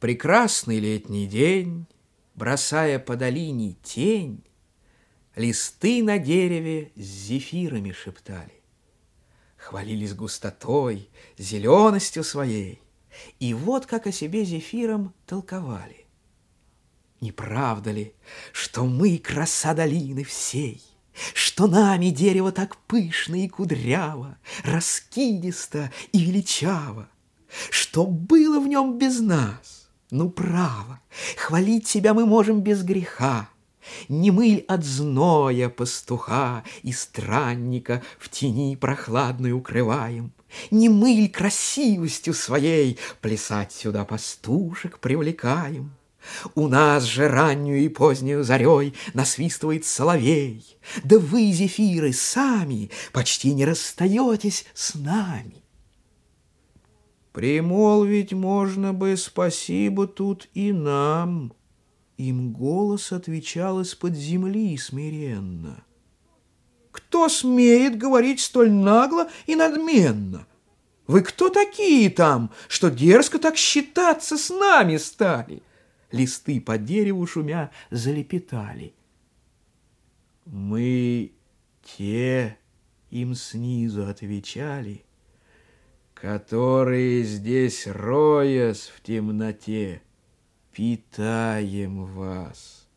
Прекрасный летний день, Бросая по долине тень, Листы на дереве с зефирами шептали. Хвалились густотой, зеленостью своей, И вот как о себе зефиром толковали. Не правда ли, что мы краса долины всей, Что нами дерево так пышно и кудряво, Раскидисто и величаво, Что было в нем без нас? Ну, право, хвалить себя мы можем без греха, Не мыль от зноя пастуха и странника В тени прохладной укрываем, Не мыль красивостью своей Плясать сюда пастушек привлекаем. У нас же раннюю и позднюю зарей насвистывает соловей. Да вы, зефиры, сами почти не расстаетесь с нами. Примолвить можно бы спасибо тут и нам. Им голос отвечал из-под земли смиренно. Кто смеет говорить столь нагло и надменно? Вы кто такие там, что дерзко так считаться с нами стали? листы по дереву шумя залепетали. Мы те, им снизу отвечали, которые здесь, роясь в темноте, питаем вас.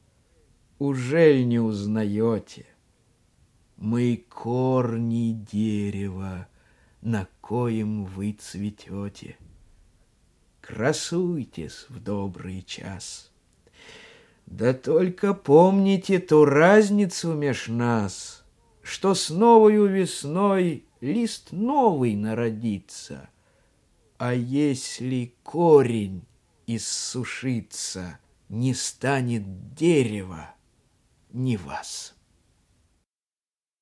Ужель не узнаете? Мы корни дерева, на коем вы цветете красуйтесь в добрый час. Да только помните ту разницу меж нас, Что с новою весной лист новый народится, А если корень иссушится, Не станет дерева ни вас.